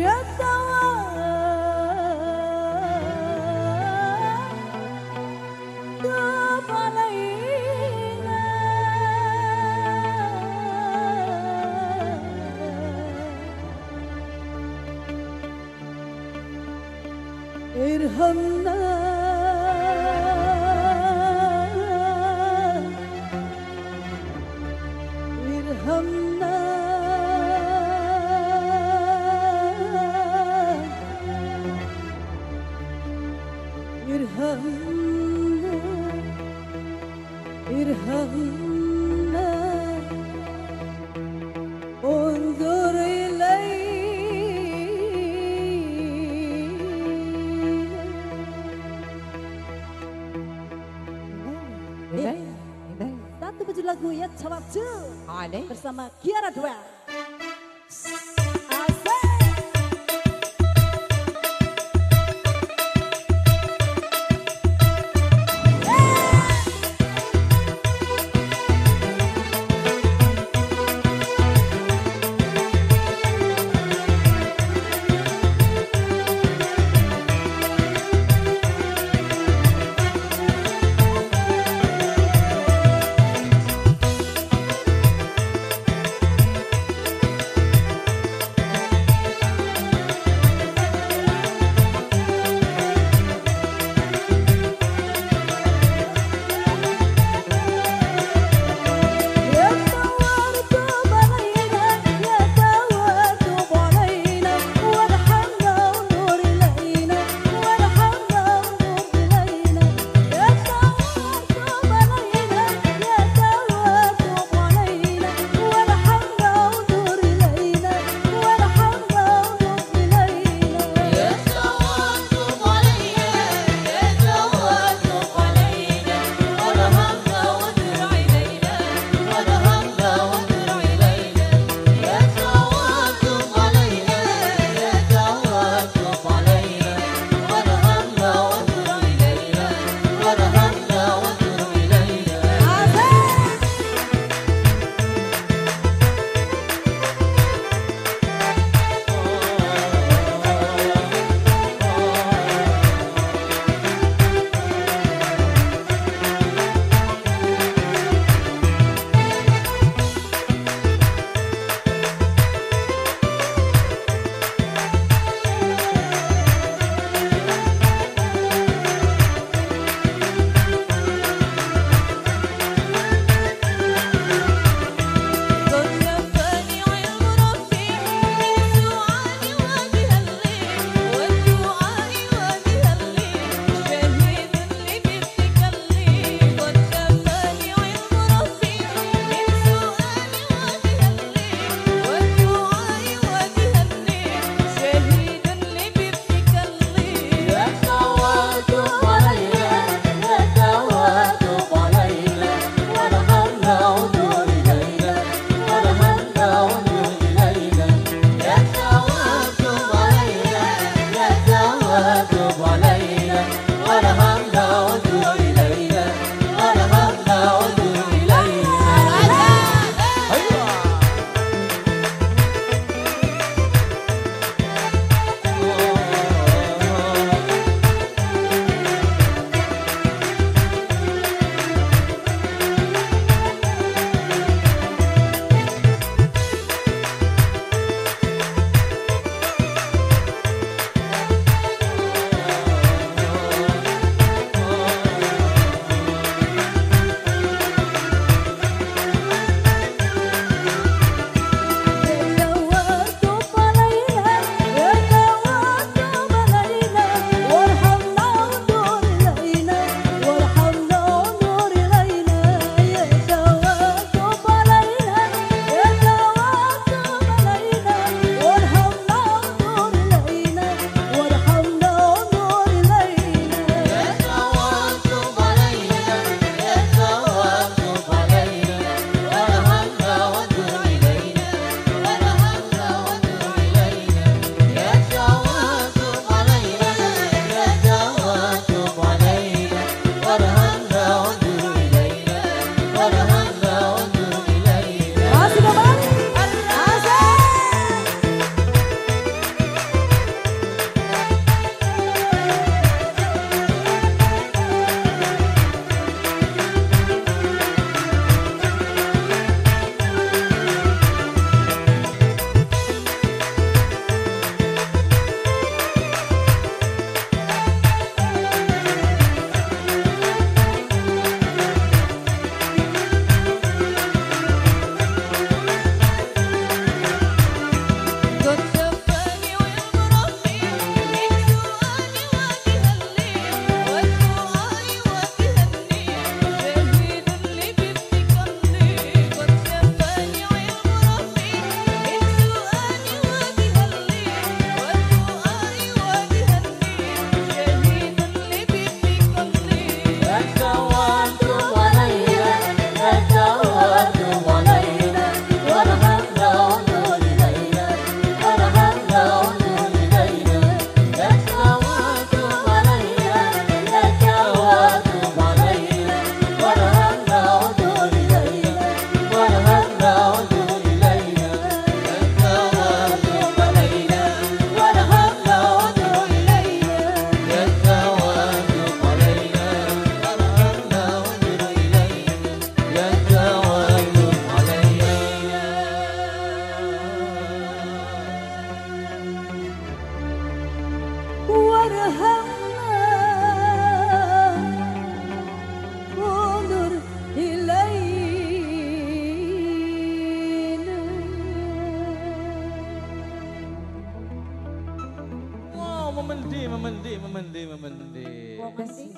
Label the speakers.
Speaker 1: توكلت hanna İrhanlı, İrhanlı lagu ya jawab jul ah, bersama Kiara Dua
Speaker 2: Woman Day, Woman